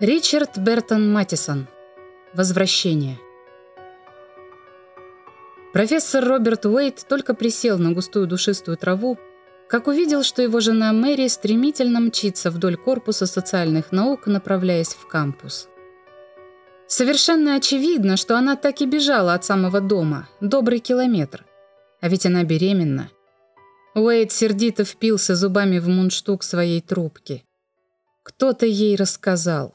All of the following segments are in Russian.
Ричард Бертон Матисон. Возвращение. Профессор Роберт Уэйт только присел на густую душистую траву, как увидел, что его жена Мэри стремительно мчится вдоль корпуса социальных наук, направляясь в кампус. Совершенно очевидно, что она так и бежала от самого дома, добрый километр. А ведь она беременна. Уэйт сердито впился зубами в мундштук своей трубки. Кто-то ей рассказал.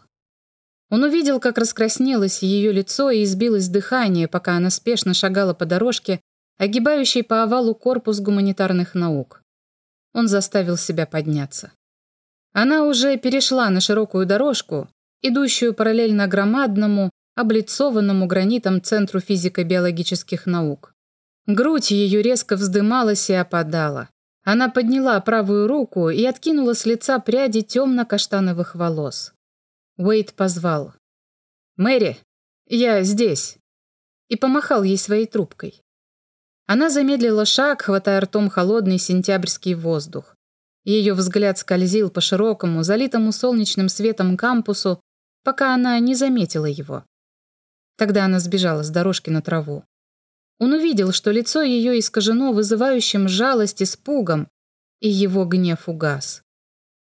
Он увидел, как раскраснелось ее лицо и избилось дыхание, пока она спешно шагала по дорожке, огибающей по овалу корпус гуманитарных наук. Он заставил себя подняться. Она уже перешла на широкую дорожку, идущую параллельно громадному, облицованному гранитом Центру физико-биологических наук. Грудь ее резко вздымалась и опадала. Она подняла правую руку и откинула с лица пряди темно-каштановых волос. Уэйд позвал. «Мэри, я здесь!» и помахал ей своей трубкой. Она замедлила шаг, хватая ртом холодный сентябрьский воздух. Ее взгляд скользил по широкому, залитому солнечным светом кампусу, пока она не заметила его. Тогда она сбежала с дорожки на траву. Он увидел, что лицо ее искажено вызывающим жалость испугом, и его гнев угас.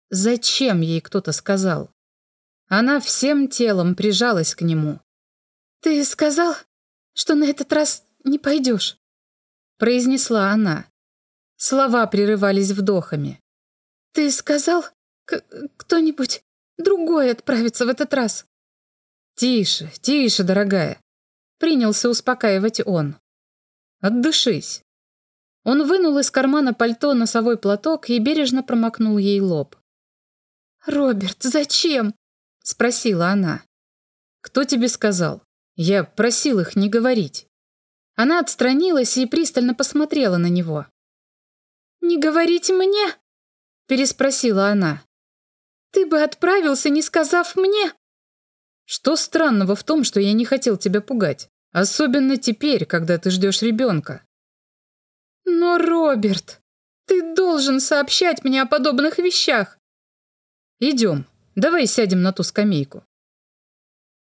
Зачем ей кто-то сказал? Она всем телом прижалась к нему. «Ты сказал, что на этот раз не пойдешь?» произнесла она. Слова прерывались вдохами. «Ты сказал, кто-нибудь другой отправится в этот раз?» «Тише, тише, дорогая», — принялся успокаивать он. «Отдышись». Он вынул из кармана пальто носовой платок и бережно промокнул ей лоб. «Роберт, зачем?» Спросила она. «Кто тебе сказал? Я просил их не говорить». Она отстранилась и пристально посмотрела на него. «Не говорить мне?» Переспросила она. «Ты бы отправился, не сказав мне?» «Что странного в том, что я не хотел тебя пугать? Особенно теперь, когда ты ждешь ребенка». «Но, Роберт, ты должен сообщать мне о подобных вещах». «Идем», Давай сядем на ту скамейку».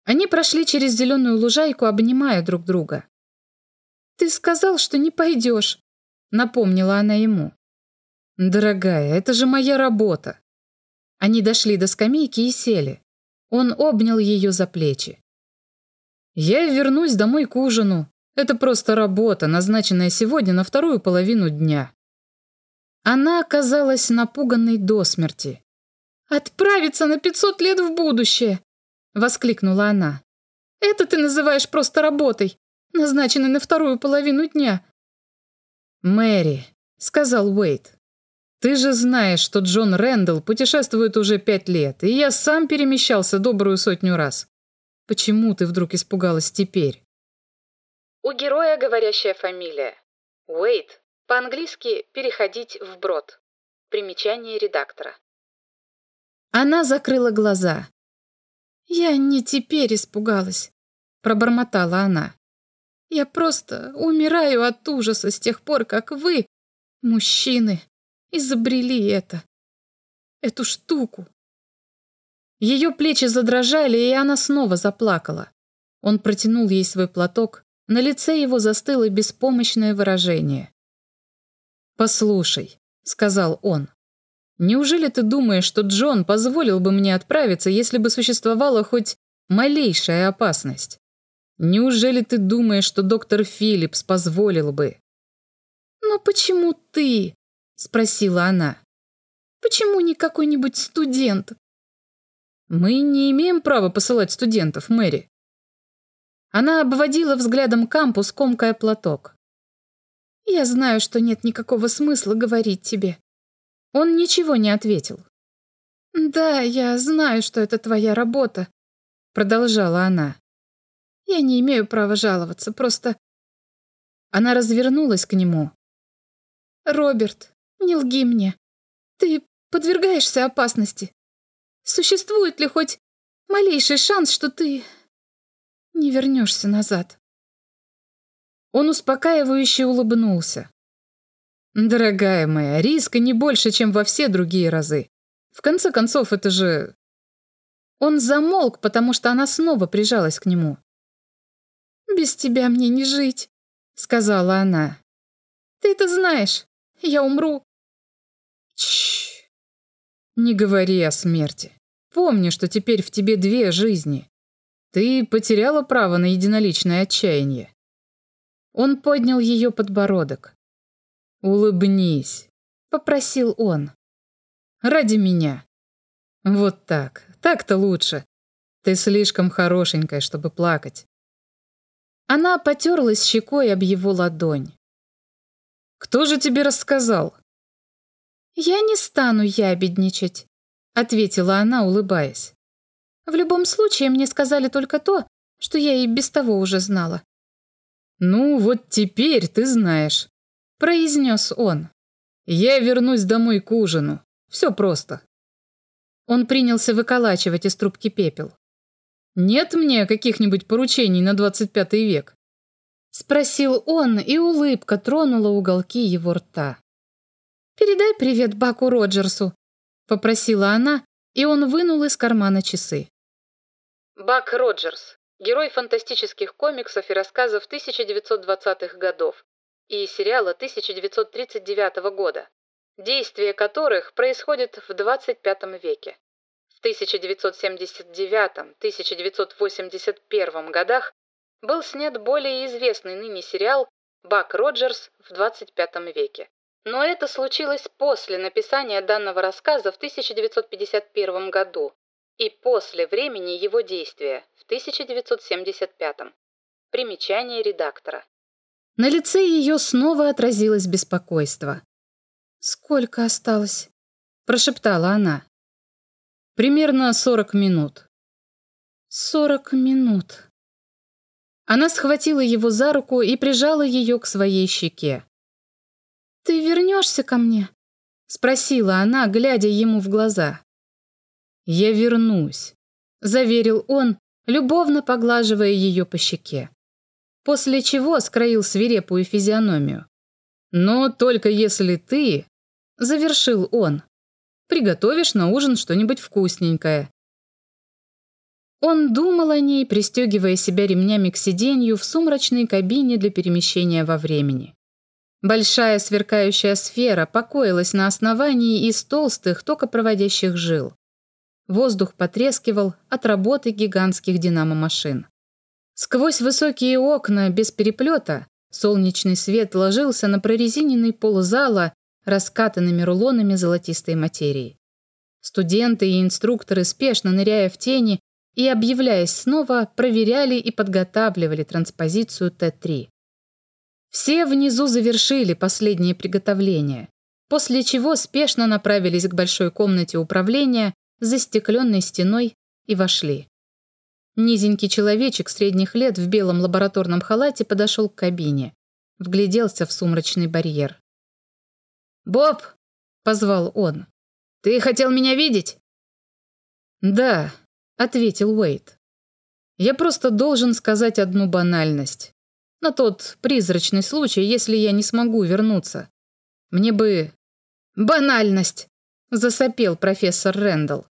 Они прошли через зеленую лужайку, обнимая друг друга. «Ты сказал, что не пойдешь», — напомнила она ему. «Дорогая, это же моя работа». Они дошли до скамейки и сели. Он обнял ее за плечи. «Я вернусь домой к ужину. Это просто работа, назначенная сегодня на вторую половину дня». Она оказалась напуганной до смерти. «Отправиться на пятьсот лет в будущее!» — воскликнула она. «Это ты называешь просто работой, назначенной на вторую половину дня!» «Мэри», — сказал Уэйт, — «ты же знаешь, что Джон Рэндалл путешествует уже пять лет, и я сам перемещался добрую сотню раз. Почему ты вдруг испугалась теперь?» У героя говорящая фамилия. Уэйт. По-английски «переходить вброд». Примечание редактора. Она закрыла глаза. «Я не теперь испугалась», — пробормотала она. «Я просто умираю от ужаса с тех пор, как вы, мужчины, изобрели это, эту штуку». Ее плечи задрожали, и она снова заплакала. Он протянул ей свой платок, на лице его застыло беспомощное выражение. «Послушай», — сказал он, Неужели ты думаешь, что Джон позволил бы мне отправиться, если бы существовала хоть малейшая опасность? Неужели ты думаешь, что доктор Филлипс позволил бы? «Но почему ты?» — спросила она. «Почему не какой-нибудь студент?» «Мы не имеем права посылать студентов, Мэри». Она обводила взглядом кампус, комкая платок. «Я знаю, что нет никакого смысла говорить тебе. Он ничего не ответил. «Да, я знаю, что это твоя работа», — продолжала она. «Я не имею права жаловаться, просто...» Она развернулась к нему. «Роберт, не лги мне. Ты подвергаешься опасности. Существует ли хоть малейший шанс, что ты не вернешься назад?» Он успокаивающе улыбнулся. Дорогая моя, риска не больше, чем во все другие разы. В конце концов, это же... Он замолк, потому что она снова прижалась к нему. «Без тебя мне не жить», — сказала она. «Ты это знаешь. Я умру». Чш. Не говори о смерти. Помни, что теперь в тебе две жизни. Ты потеряла право на единоличное отчаяние. Он поднял ее подбородок. «Улыбнись», — попросил он. «Ради меня. Вот так. Так-то лучше. Ты слишком хорошенькая, чтобы плакать». Она потерлась щекой об его ладонь. «Кто же тебе рассказал?» «Я не стану ябедничать», — ответила она, улыбаясь. «В любом случае, мне сказали только то, что я и без того уже знала». «Ну, вот теперь ты знаешь», — произнес он. «Я вернусь домой к ужину. Все просто». Он принялся выколачивать из трубки пепел. «Нет мне каких-нибудь поручений на 25 век?» Спросил он, и улыбка тронула уголки его рта. «Передай привет Баку Роджерсу», — попросила она, и он вынул из кармана часы. Бак Роджерс. Герой фантастических комиксов и рассказов 1920-х годов и сериала 1939 года действие которых происходит в 25 веке. В 1979-1981 годах был снят более известный ныне сериал «Бак Роджерс в 25 веке». Но это случилось после написания данного рассказа в 1951 году и после времени его действия в 1975. Примечание редактора. На лице ее снова отразилось беспокойство. «Сколько осталось?» – прошептала она. «Примерно сорок минут». «Сорок минут». Она схватила его за руку и прижала ее к своей щеке. «Ты вернешься ко мне?» – спросила она, глядя ему в глаза. «Я вернусь», – заверил он, любовно поглаживая ее по щеке. После чего скроил свирепую физиономию. «Но только если ты завершил он. Приготовишь на ужин что-нибудь вкусненькое. Он думал о ней, пристегивая себя ремнями к сиденью в сумрачной кабине для перемещения во времени. Большая сверкающая сфера покоилась на основании из толстых токопроводящих жил. Воздух потрескивал от работы гигантских динамо-машин. Сквозь высокие окна без переплета солнечный свет ложился на прорезиненный пол зала раскатанными рулонами золотистой материи. Студенты и инструкторы, спешно ныряя в тени и объявляясь снова, проверяли и подготавливали транспозицию Т-3. Все внизу завершили последние приготовления, после чего спешно направились к большой комнате управления с застекленной стеной и вошли. Низенький человечек средних лет в белом лабораторном халате подошел к кабине, вгляделся в сумрачный барьер. «Боб!» — позвал он. «Ты хотел меня видеть?» «Да», — ответил Уэйт. «Я просто должен сказать одну банальность. На тот призрачный случай, если я не смогу вернуться. Мне бы...» «Банальность!» — засопел профессор Рэндалл.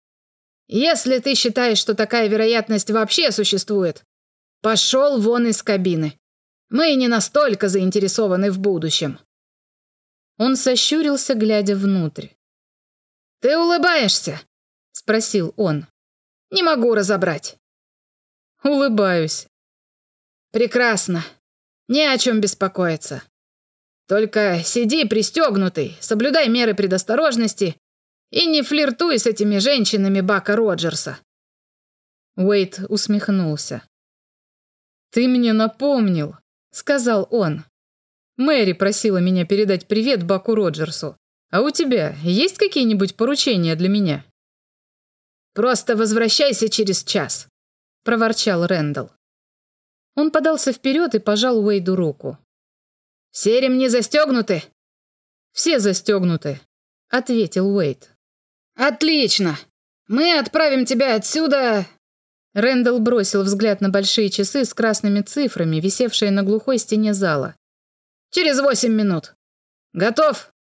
«Если ты считаешь, что такая вероятность вообще существует, пошел вон из кабины. Мы не настолько заинтересованы в будущем». Он сощурился, глядя внутрь. «Ты улыбаешься?» — спросил он. «Не могу разобрать». «Улыбаюсь». «Прекрасно. Не о чем беспокоиться. Только сиди пристегнутый, соблюдай меры предосторожности и не флиртуй с этими женщинами Бака Роджерса». Уэйт усмехнулся. «Ты мне напомнил», — сказал он. Мэри просила меня передать привет Баку Роджерсу. А у тебя есть какие-нибудь поручения для меня?» «Просто возвращайся через час», — проворчал Рэндалл. Он подался вперед и пожал Уэйду руку. «Все ремни застегнуты?» «Все застегнуты», — ответил Уэйд. «Отлично! Мы отправим тебя отсюда...» Рэндалл бросил взгляд на большие часы с красными цифрами, висевшие на глухой стене зала. Через восемь минут. Готов?»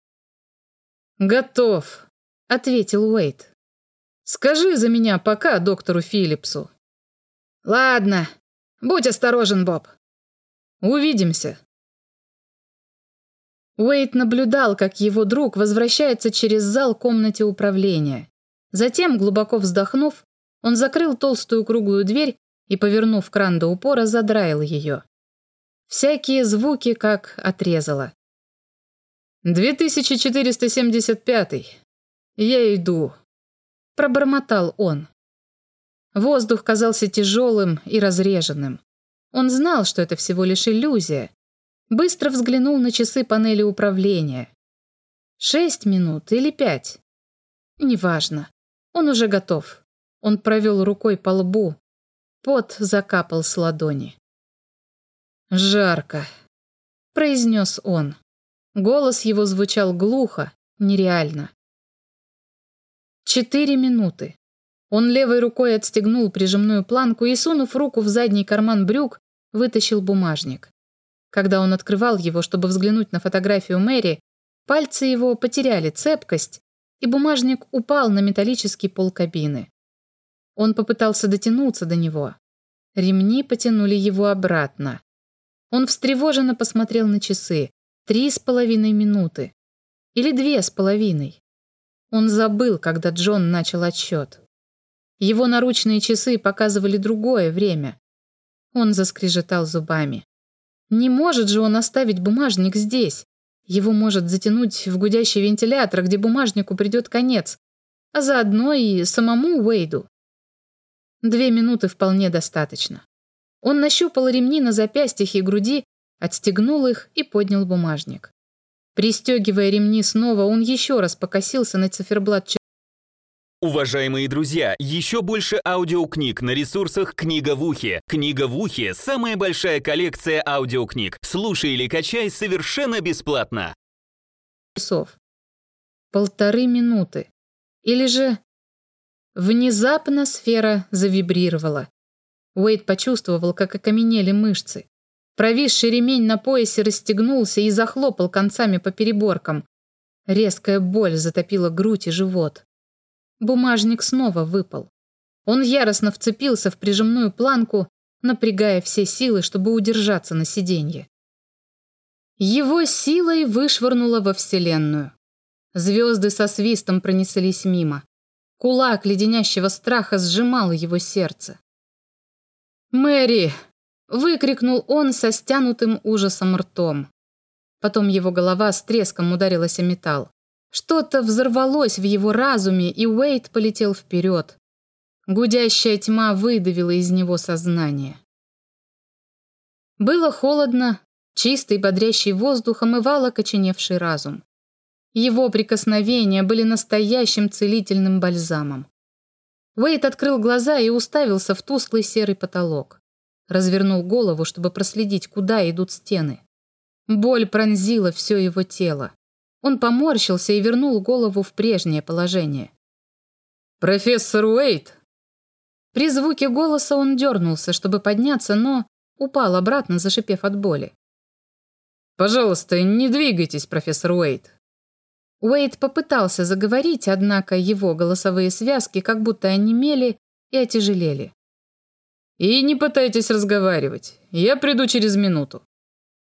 «Готов», — ответил Уэйт. Скажи за меня пока доктору Филлипсу». «Ладно. Будь осторожен, Боб». «Увидимся». Уэйт наблюдал, как его друг возвращается через зал комнате управления. Затем, глубоко вздохнув, он закрыл толстую круглую дверь и, повернув кран до упора, задраил ее. Всякие звуки как отрезало. «2475. Я иду», — пробормотал он. Воздух казался тяжелым и разреженным. Он знал, что это всего лишь иллюзия. Быстро взглянул на часы панели управления. Шесть минут или пять? Неважно. Он уже готов. Он провел рукой по лбу. Пот закапал с ладони. «Жарко», — произнес он. Голос его звучал глухо, нереально. Четыре минуты. Он левой рукой отстегнул прижимную планку и, сунув руку в задний карман брюк, вытащил бумажник. Когда он открывал его, чтобы взглянуть на фотографию Мэри, пальцы его потеряли цепкость, и бумажник упал на металлический пол кабины. Он попытался дотянуться до него. Ремни потянули его обратно. Он встревоженно посмотрел на часы. Три с половиной минуты. Или две с половиной. Он забыл, когда Джон начал отсчет. Его наручные часы показывали другое время. Он заскрежетал зубами. Не может же он оставить бумажник здесь. Его может затянуть в гудящий вентилятор, где бумажнику придет конец, а заодно и самому Уэйду. Две минуты вполне достаточно. Он нащупал ремни на запястьях и груди, отстегнул их и поднял бумажник. Пристегивая ремни снова, он еще раз покосился на циферблат Уважаемые друзья, еще больше аудиокниг на ресурсах «Книга в ухе». «Книга в ухе» — самая большая коллекция аудиокниг. Слушай или качай совершенно бесплатно. Часов. Полторы минуты. Или же... Внезапно сфера завибрировала. Уэйд почувствовал, как окаменели мышцы. Провисший ремень на поясе расстегнулся и захлопал концами по переборкам. Резкая боль затопила грудь и живот. Бумажник снова выпал. Он яростно вцепился в прижимную планку, напрягая все силы, чтобы удержаться на сиденье. Его силой вышвырнуло во Вселенную. Звезды со свистом пронеслись мимо. Кулак леденящего страха сжимал его сердце. «Мэри!» — выкрикнул он со стянутым ужасом ртом. Потом его голова с треском ударилась о металл. Что-то взорвалось в его разуме, и Уэйт полетел вперед. Гудящая тьма выдавила из него сознание. Было холодно, чистый бодрящий воздух омывал окоченевший разум. Его прикосновения были настоящим целительным бальзамом. Уэйт открыл глаза и уставился в тусклый серый потолок. Развернул голову, чтобы проследить, куда идут стены. Боль пронзила все его тело. Он поморщился и вернул голову в прежнее положение. «Профессор Уэйт!» При звуке голоса он дернулся, чтобы подняться, но упал обратно, зашипев от боли. «Пожалуйста, не двигайтесь, профессор Уэйт. Уэйд попытался заговорить, однако его голосовые связки как будто онемели и отяжелели. «И не пытайтесь разговаривать. Я приду через минуту».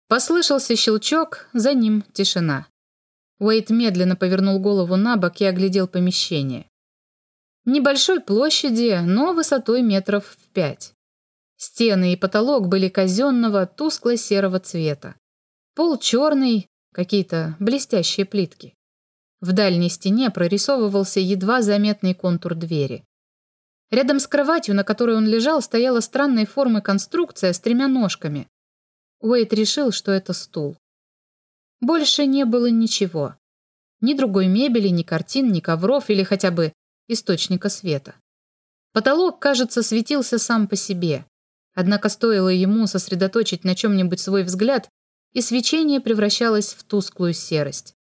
Послышался щелчок, за ним тишина. Уэйд медленно повернул голову на бок и оглядел помещение. Небольшой площади, но высотой метров в пять. Стены и потолок были казенного, тускло-серого цвета. Пол черный, какие-то блестящие плитки. В дальней стене прорисовывался едва заметный контур двери. Рядом с кроватью, на которой он лежал, стояла странной формы конструкция с тремя ножками. Уэйт решил, что это стул. Больше не было ничего. Ни другой мебели, ни картин, ни ковров или хотя бы источника света. Потолок, кажется, светился сам по себе. Однако стоило ему сосредоточить на чем-нибудь свой взгляд, и свечение превращалось в тусклую серость.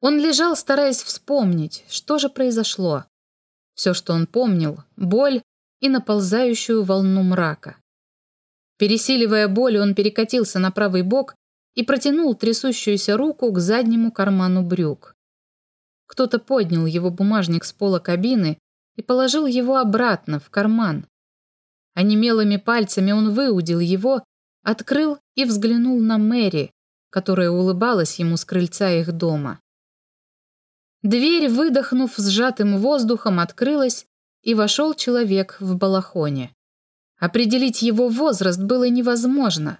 Он лежал, стараясь вспомнить, что же произошло. Все, что он помнил — боль и наползающую волну мрака. Пересиливая боль, он перекатился на правый бок и протянул трясущуюся руку к заднему карману брюк. Кто-то поднял его бумажник с пола кабины и положил его обратно в карман. Онемелыми пальцами он выудил его, открыл и взглянул на Мэри, которая улыбалась ему с крыльца их дома. Дверь, выдохнув сжатым воздухом, открылась, и вошел человек в балахоне. Определить его возраст было невозможно.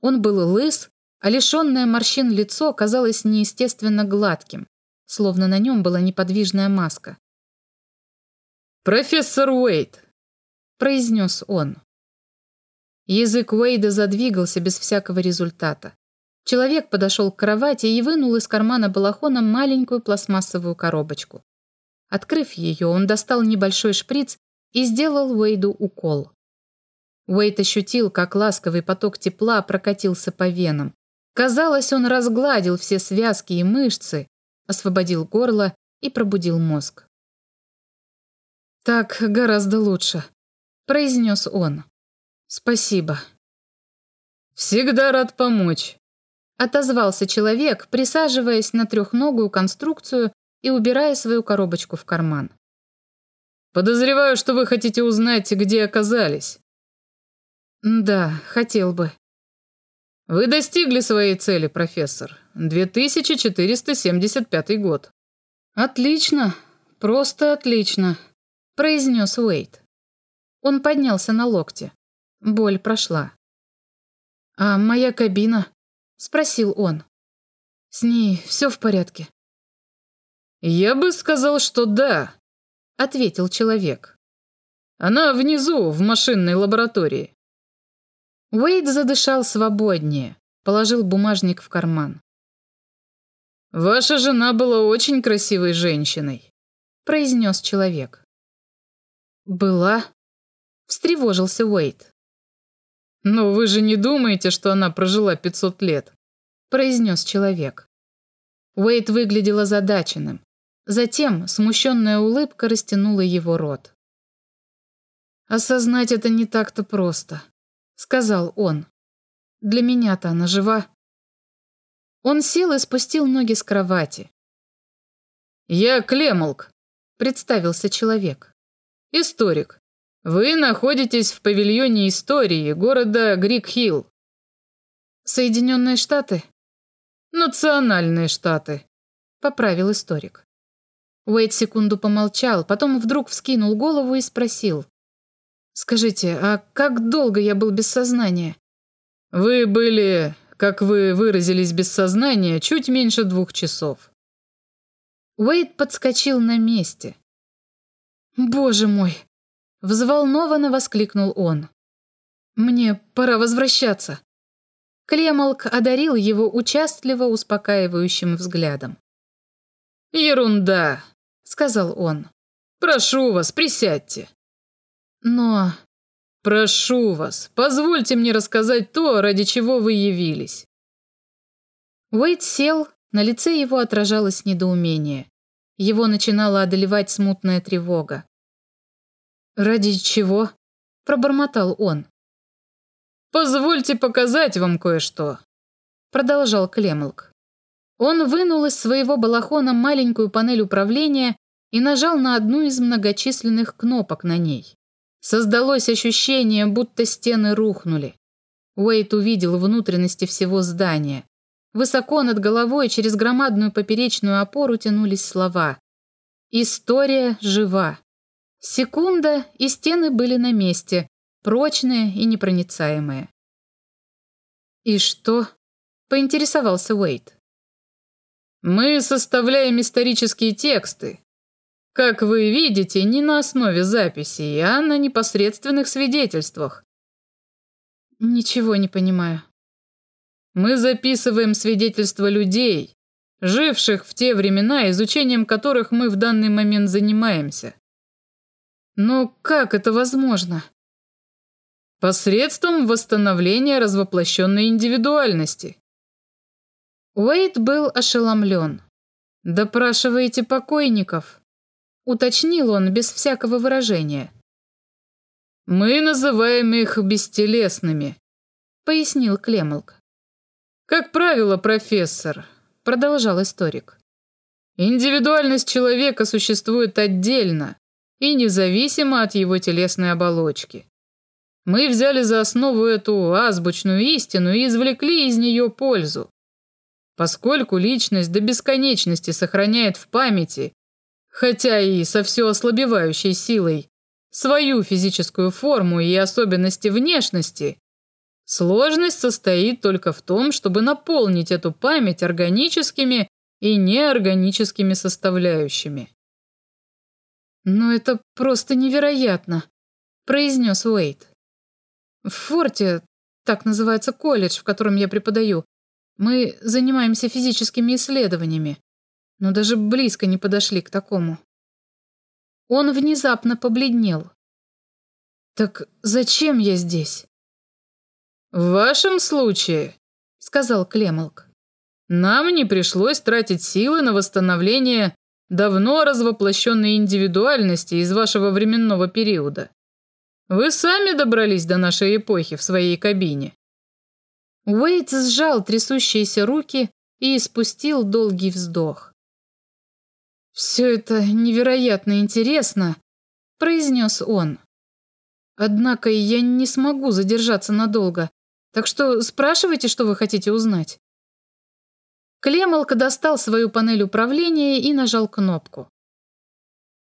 Он был лыс, а лишенное морщин лицо казалось неестественно гладким, словно на нем была неподвижная маска. «Профессор Уэйт!» – произнес он. Язык Уэйда задвигался без всякого результата. Человек подошел к кровати и вынул из кармана балахона маленькую пластмассовую коробочку. Открыв ее, он достал небольшой шприц и сделал Уэйду укол. Уэйд ощутил, как ласковый поток тепла прокатился по венам. Казалось, он разгладил все связки и мышцы, освободил горло и пробудил мозг. «Так гораздо лучше», — произнес он. «Спасибо». «Всегда рад помочь», — отозвался человек, присаживаясь на трехногую конструкцию и убирая свою коробочку в карман. «Подозреваю, что вы хотите узнать, где оказались». «Да, хотел бы». «Вы достигли своей цели, профессор. 2475 год». «Отлично, просто отлично», — произнес Уэйт. Он поднялся на локте. Боль прошла. «А моя кабина?» — спросил он. «С ней все в порядке?» «Я бы сказал, что да», — ответил человек. «Она внизу, в машинной лаборатории». Уэйд задышал свободнее, положил бумажник в карман. «Ваша жена была очень красивой женщиной», — произнес человек. «Была?» — встревожился Уэйд. «Но вы же не думаете, что она прожила 500 лет?» — произнес человек. Уэйд выглядел озадаченным. Затем смущенная улыбка растянула его рот. «Осознать это не так-то просто», — сказал он. «Для меня-то она жива». Он сел и спустил ноги с кровати. «Я Клемолк», — представился человек. «Историк. Вы находитесь в павильоне истории города Грик-Хилл». «Соединенные Штаты?» «Национальные Штаты», — поправил историк. Уэйд секунду помолчал, потом вдруг вскинул голову и спросил. «Скажите, а как долго я был без сознания?» «Вы были, как вы выразились, без сознания чуть меньше двух часов». Уэйд подскочил на месте. «Боже мой!» — взволнованно воскликнул он. «Мне пора возвращаться». Клемалк одарил его участливо успокаивающим взглядом. «Ерунда», — сказал он. «Прошу вас, присядьте». «Но...» «Прошу вас, позвольте мне рассказать то, ради чего вы явились». Уэйд сел, на лице его отражалось недоумение. Его начинала одолевать смутная тревога. «Ради чего?» – пробормотал он. «Позвольте показать вам кое-что», – продолжал Клемлк. Он вынул из своего балахона маленькую панель управления и нажал на одну из многочисленных кнопок на ней. Создалось ощущение, будто стены рухнули. Уэйт увидел внутренности всего здания. Высоко над головой через громадную поперечную опору тянулись слова. «История жива». Секунда, и стены были на месте, прочные и непроницаемые. «И что?» – поинтересовался Уэйт. Мы составляем исторические тексты. Как вы видите, не на основе записей, а на непосредственных свидетельствах. Ничего не понимаю. Мы записываем свидетельства людей, живших в те времена, изучением которых мы в данный момент занимаемся. Но как это возможно? Посредством восстановления развоплощенной индивидуальности. Уэйд был ошеломлен. «Допрашиваете покойников?» Уточнил он без всякого выражения. «Мы называем их бестелесными», — пояснил Клемолк. «Как правило, профессор», — продолжал историк. Индивидуальность человека существует отдельно и независимо от его телесной оболочки. Мы взяли за основу эту азбучную истину и извлекли из нее пользу. Поскольку личность до бесконечности сохраняет в памяти, хотя и со все ослабевающей силой, свою физическую форму и особенности внешности, сложность состоит только в том, чтобы наполнить эту память органическими и неорганическими составляющими. «Но это просто невероятно», – произнес Уэйт. «В форте, так называется колледж, в котором я преподаю, мы занимаемся физическими исследованиями, но даже близко не подошли к такому». Он внезапно побледнел. «Так зачем я здесь?» «В вашем случае», — сказал Клемолк, нам не пришлось тратить силы на восстановление давно развоплощенной индивидуальности из вашего временного периода. Вы сами добрались до нашей эпохи в своей кабине. Уэйт сжал трясущиеся руки и испустил долгий вздох. «Все это невероятно интересно», – произнес он. «Однако я не смогу задержаться надолго, так что спрашивайте, что вы хотите узнать». Клемолка достал свою панель управления и нажал кнопку.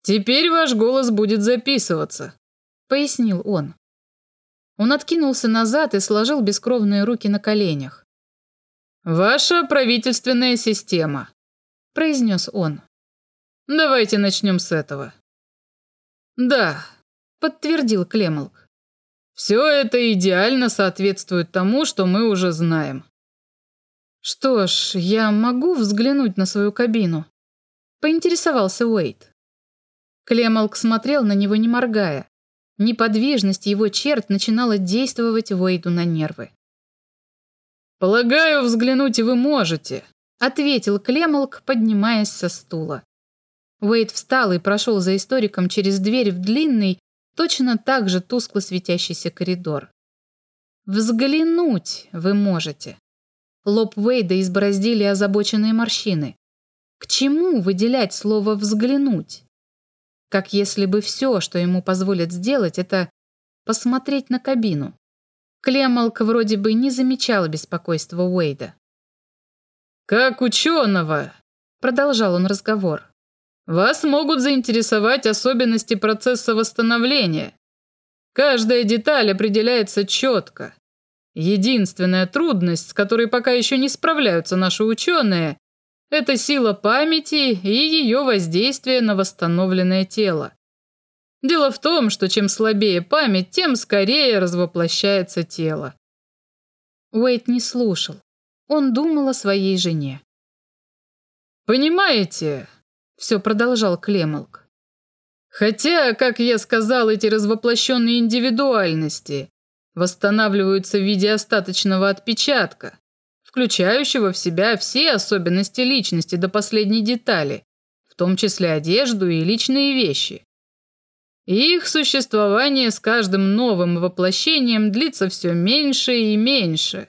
«Теперь ваш голос будет записываться», — пояснил он. Он откинулся назад и сложил бескровные руки на коленях. «Ваша правительственная система», — произнес он. «Давайте начнем с этого». «Да», — подтвердил Клемолк. «Все это идеально соответствует тому, что мы уже знаем. «Что ж, я могу взглянуть на свою кабину?» – поинтересовался Уэйт. Клемалк смотрел на него, не моргая. Неподвижность его черт начинала действовать Уэйду на нервы. «Полагаю, взглянуть вы можете», – ответил Клемалк, поднимаясь со стула. Уэйд встал и прошел за историком через дверь в длинный, точно так же тускло светящийся коридор. «Взглянуть вы можете». Лоб Уэйда избороздили озабоченные морщины. К чему выделять слово «взглянуть»? Как если бы все, что ему позволят сделать, это посмотреть на кабину. Клемалк вроде бы не замечал беспокойства Уэйда. «Как ученого», — продолжал он разговор, «вас могут заинтересовать особенности процесса восстановления. Каждая деталь определяется четко. Единственная трудность, с которой пока еще не справляются наши ученые, это сила памяти и ее воздействие на восстановленное тело. Дело в том, что чем слабее память, тем скорее развоплощается тело. Уэйт не слушал. Он думал о своей жене. «Понимаете?» – все продолжал Клемолк. «Хотя, как я сказал, эти развоплощенные индивидуальности восстанавливаются в виде остаточного отпечатка, включающего в себя все особенности личности до последней детали, в том числе одежду и личные вещи. их существование с каждым новым воплощением длится все меньше и меньше.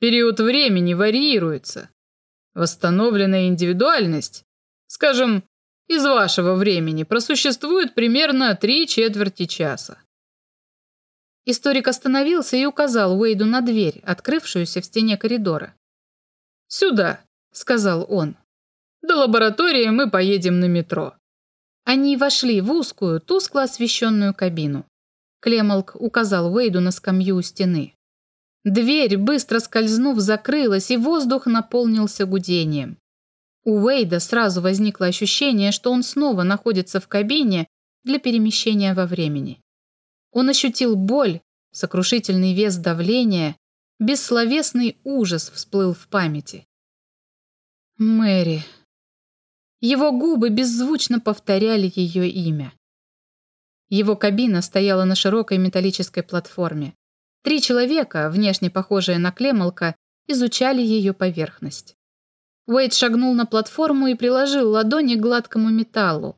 Период времени варьируется. Восстановленная индивидуальность, скажем, из вашего времени просуществует примерно три четверти часа. Историк остановился и указал Уэйду на дверь, открывшуюся в стене коридора. «Сюда», — сказал он. «До лаборатории мы поедем на метро». Они вошли в узкую, тускло освещенную кабину. Клемалк указал Уэйду на скамью у стены. Дверь, быстро скользнув, закрылась, и воздух наполнился гудением. У Уэйда сразу возникло ощущение, что он снова находится в кабине для перемещения во времени. Он ощутил боль, сокрушительный вес давления, бессловесный ужас всплыл в памяти. Мэри. Его губы беззвучно повторяли ее имя. Его кабина стояла на широкой металлической платформе. Три человека, внешне похожие на Клемолка, изучали ее поверхность. Уэйд шагнул на платформу и приложил ладони к гладкому металлу.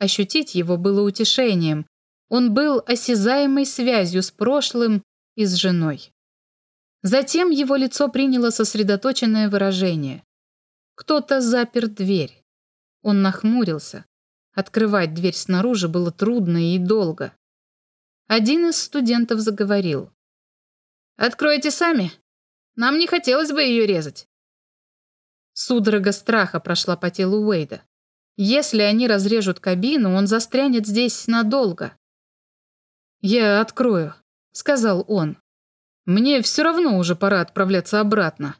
Ощутить его было утешением, он был осязаемой связью с прошлым и с женой. Затем его лицо приняло сосредоточенное выражение. Кто-то запер дверь. Он нахмурился. Открывать дверь снаружи было трудно и долго. Один из студентов заговорил. «Откройте сами. Нам не хотелось бы ее резать». Судорога страха прошла по телу Уэйда. Если они разрежут кабину, он застрянет здесь надолго. «Я открою», — сказал он. «Мне все равно уже пора отправляться обратно».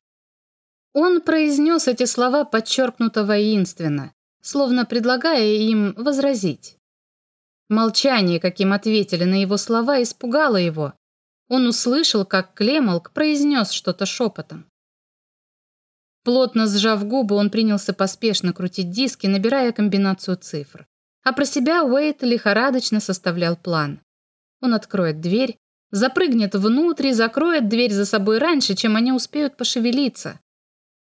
Он произнес эти слова подчеркнуто воинственно, словно предлагая им возразить. Молчание, каким ответили на его слова, испугало его. Он услышал, как Клемолк произнес что-то шепотом. Плотно сжав губы, он принялся поспешно крутить диски, набирая комбинацию цифр. А про себя Уэйт лихорадочно составлял план. Он откроет дверь, запрыгнет внутрь и закроет дверь за собой раньше, чем они успеют пошевелиться.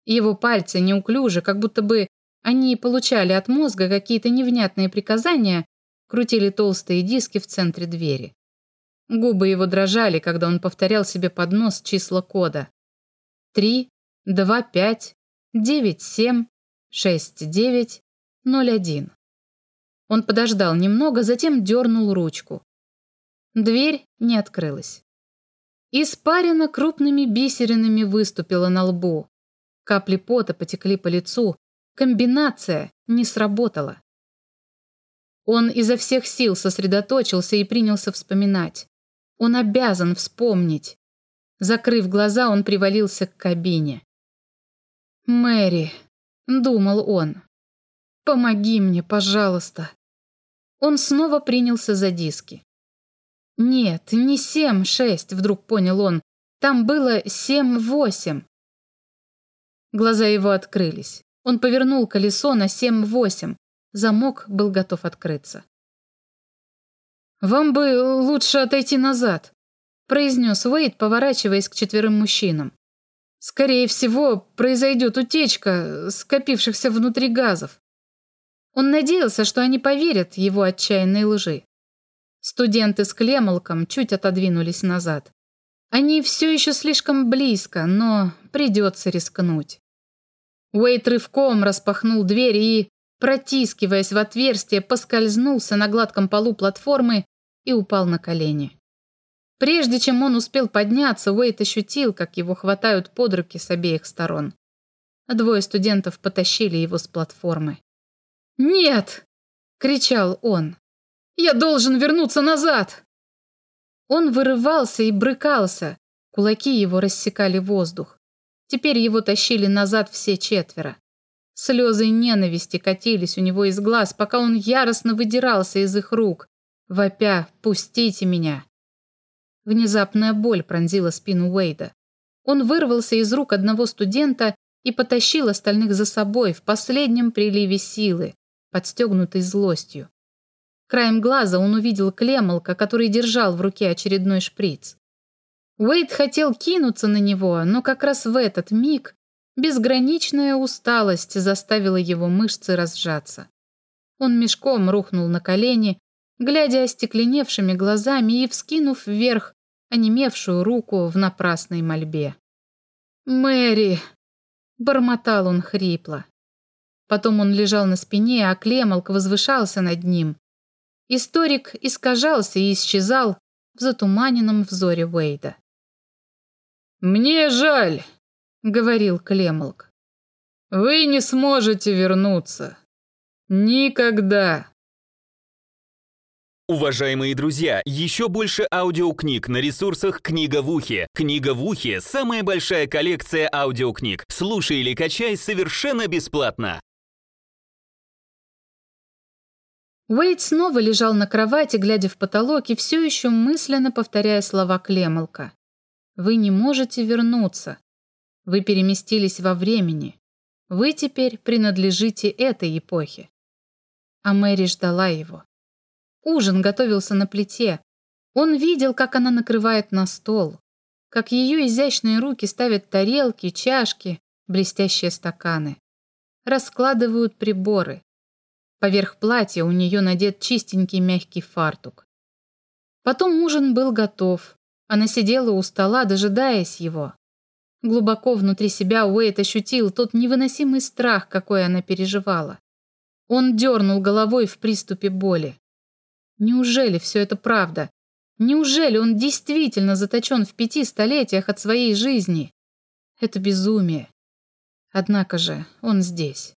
Его пальцы неуклюже, как будто бы они получали от мозга какие-то невнятные приказания, крутили толстые диски в центре двери. Губы его дрожали, когда он повторял себе под нос числа кода. Три, два пять девять семь шесть девять ноль один. Он подождал немного, затем дернул ручку. Дверь не открылась. Испарина крупными бисеринами выступила на лбу. Капли пота потекли по лицу. Комбинация не сработала. Он изо всех сил сосредоточился и принялся вспоминать. Он обязан вспомнить. Закрыв глаза, он привалился к кабине. «Мэри», — думал он, — «помоги мне, пожалуйста». Он снова принялся за диски. «Нет, не семь-шесть», — вдруг понял он. «Там было семь-восемь». Глаза его открылись. Он повернул колесо на семь-восемь. Замок был готов открыться. «Вам бы лучше отойти назад», — произнес Уэйд, поворачиваясь к четверым мужчинам. Скорее всего, произойдет утечка скопившихся внутри газов. Он надеялся, что они поверят его отчаянной лжи. Студенты с клемолком чуть отодвинулись назад. Они все еще слишком близко, но придется рискнуть. Уэйт рывком распахнул дверь и, протискиваясь в отверстие, поскользнулся на гладком полу платформы и упал на колени. Прежде чем он успел подняться, Уэйт ощутил, как его хватают под руки с обеих сторон. А двое студентов потащили его с платформы. «Нет!» — кричал он. «Я должен вернуться назад!» Он вырывался и брыкался. Кулаки его рассекали воздух. Теперь его тащили назад все четверо. Слезы ненависти катились у него из глаз, пока он яростно выдирался из их рук, вопя «Пустите меня!» Внезапная боль пронзила спину Уэйда. Он вырвался из рук одного студента и потащил остальных за собой в последнем приливе силы, подстегнутой злостью. Краем глаза он увидел Клемолка, который держал в руке очередной шприц. Уэйд хотел кинуться на него, но как раз в этот миг безграничная усталость заставила его мышцы разжаться. Он мешком рухнул на колени, глядя остекленевшими глазами и, вскинув вверх онемевшую руку в напрасной мольбе. «Мэри!» — бормотал он хрипло. Потом он лежал на спине, а Клемолк возвышался над ним. Историк искажался и исчезал в затуманенном взоре Уэйда. «Мне жаль», — говорил Клемолк. «Вы не сможете вернуться. Никогда». Уважаемые друзья, еще больше аудиокниг на ресурсах «Книга в ухе». «Книга в ухе» — самая большая коллекция аудиокниг. Слушай или качай совершенно бесплатно. Уэйд снова лежал на кровати, глядя в потолок и все еще мысленно повторяя слова Клемолка. «Вы не можете вернуться. Вы переместились во времени. Вы теперь принадлежите этой эпохе». А Мэри ждала его. Ужин готовился на плите. Он видел, как она накрывает на стол, как ее изящные руки ставят тарелки, чашки, блестящие стаканы. Раскладывают приборы. Поверх платья у нее надет чистенький мягкий фартук. Потом ужин был готов. Она сидела у стола, дожидаясь его. Глубоко внутри себя Уэйт ощутил тот невыносимый страх, какой она переживала. Он дернул головой в приступе боли. Неужели все это правда? Неужели он действительно заточен в пяти столетиях от своей жизни? Это безумие. Однако же он здесь.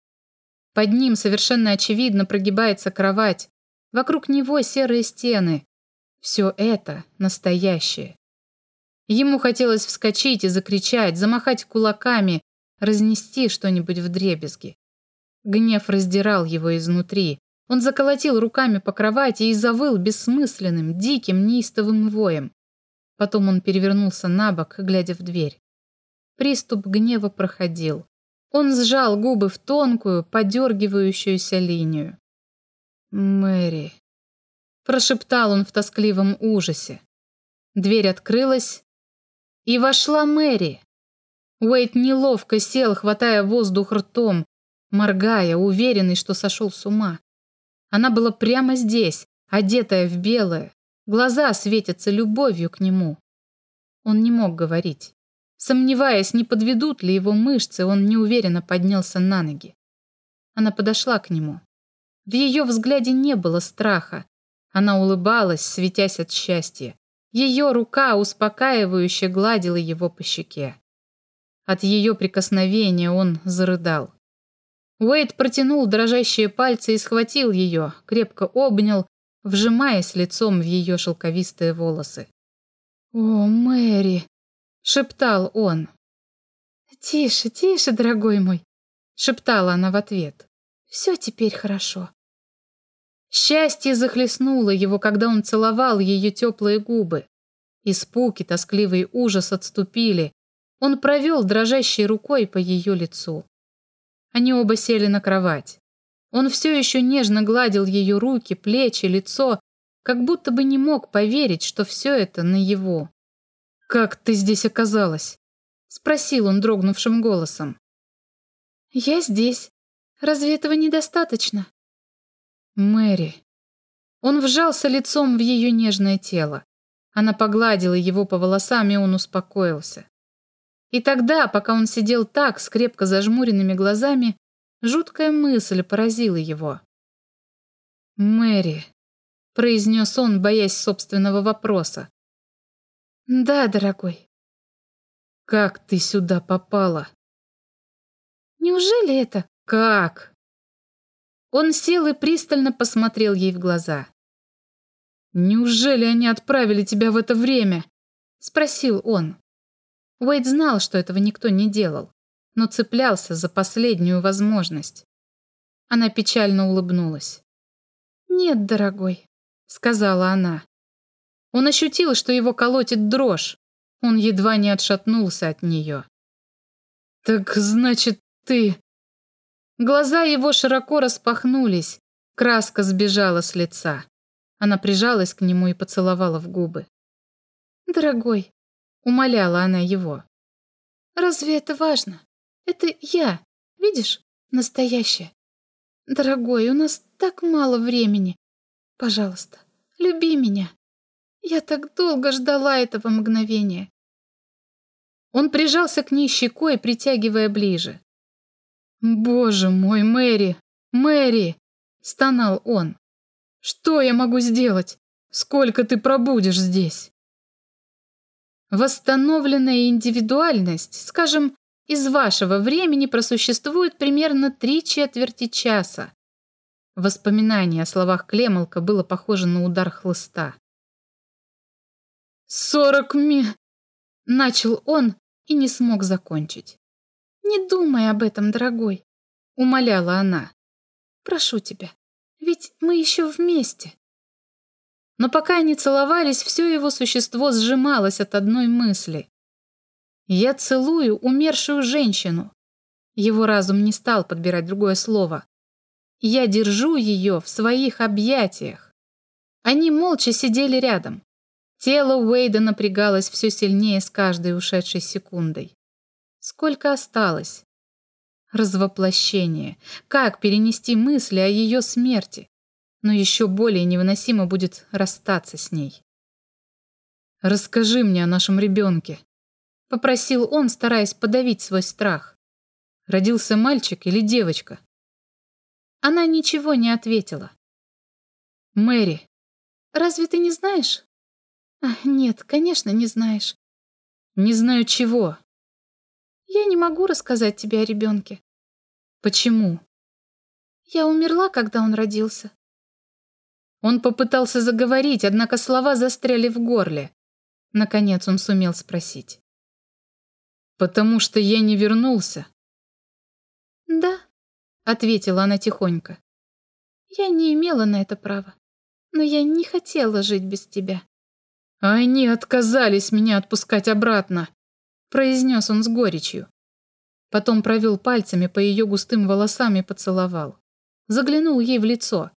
Под ним совершенно очевидно прогибается кровать. Вокруг него серые стены. Все это настоящее. Ему хотелось вскочить и закричать, замахать кулаками, разнести что-нибудь в дребезги. Гнев раздирал его изнутри. Он заколотил руками по кровати и завыл бессмысленным, диким, неистовым воем. Потом он перевернулся на бок, глядя в дверь. Приступ гнева проходил. Он сжал губы в тонкую, подергивающуюся линию. «Мэри», — прошептал он в тоскливом ужасе. Дверь открылась, и вошла Мэри. Уэйт неловко сел, хватая воздух ртом, моргая, уверенный, что сошел с ума. Она была прямо здесь, одетая в белое. Глаза светятся любовью к нему. Он не мог говорить. Сомневаясь, не подведут ли его мышцы, он неуверенно поднялся на ноги. Она подошла к нему. В ее взгляде не было страха. Она улыбалась, светясь от счастья. Ее рука успокаивающе гладила его по щеке. От ее прикосновения он зарыдал. Уэйд протянул дрожащие пальцы и схватил ее, крепко обнял, вжимаясь лицом в ее шелковистые волосы. «О, Мэри!» — шептал он. «Тише, тише, дорогой мой!» — шептала она в ответ. «Все теперь хорошо». Счастье захлестнуло его, когда он целовал ее теплые губы. Испуг и тоскливый ужас отступили. Он провел дрожащей рукой по ее лицу. Они оба сели на кровать. Он все еще нежно гладил ее руки, плечи, лицо, как будто бы не мог поверить, что все это на его. «Как ты здесь оказалась?» — спросил он дрогнувшим голосом. «Я здесь. Разве этого недостаточно?» «Мэри». Он вжался лицом в ее нежное тело. Она погладила его по волосам, и он успокоился. И тогда, пока он сидел так, с крепко зажмуренными глазами, жуткая мысль поразила его. «Мэри», — произнес он, боясь собственного вопроса, «Да, дорогой». «Как ты сюда попала?» «Неужели это?» «Как?» Он сел и пристально посмотрел ей в глаза. «Неужели они отправили тебя в это время?» — спросил он. Уэйд знал, что этого никто не делал, но цеплялся за последнюю возможность. Она печально улыбнулась. «Нет, дорогой», — сказала она. Он ощутил, что его колотит дрожь. Он едва не отшатнулся от нее. «Так значит, ты...» Глаза его широко распахнулись, краска сбежала с лица. Она прижалась к нему и поцеловала в губы. «Дорогой», — умоляла она его, — «разве это важно? Это я, видишь, настоящая. Дорогой, у нас так мало времени. Пожалуйста, люби меня». Я так долго ждала этого мгновения. Он прижался к ней щекой, притягивая ближе. «Боже мой, Мэри! Мэри!» — стонал он. «Что я могу сделать? Сколько ты пробудешь здесь?» Восстановленная индивидуальность, скажем, из вашего времени просуществует примерно три четверти часа. Воспоминание о словах Клемолка было похоже на удар хлыста. «Сорок ми...» Начал он и не смог закончить. «Не думай об этом, дорогой», — умоляла она. «Прошу тебя, ведь мы еще вместе». Но пока они целовались, все его существо сжималось от одной мысли. «Я целую умершую женщину». Его разум не стал подбирать другое слово. «Я держу ее в своих объятиях». Они молча сидели рядом. Тело Уэйда напрягалось все сильнее с каждой ушедшей секундой. Сколько осталось? Развоплощение. Как перенести мысли о ее смерти? Но еще более невыносимо будет расстаться с ней. «Расскажи мне о нашем ребенке», — попросил он, стараясь подавить свой страх. «Родился мальчик или девочка?» Она ничего не ответила. «Мэри, разве ты не знаешь?» а, «Нет, конечно, не знаешь». «Не знаю чего». «Я не могу рассказать тебе о ребенке». «Почему?» «Я умерла, когда он родился». Он попытался заговорить, однако слова застряли в горле. Наконец он сумел спросить. «Потому что я не вернулся?» «Да», — ответила она тихонько. «Я не имела на это права, но я не хотела жить без тебя». «Они отказались меня отпускать обратно», — произнес он с горечью. Потом провел пальцами по ее густым волосам и поцеловал. Заглянул ей в лицо.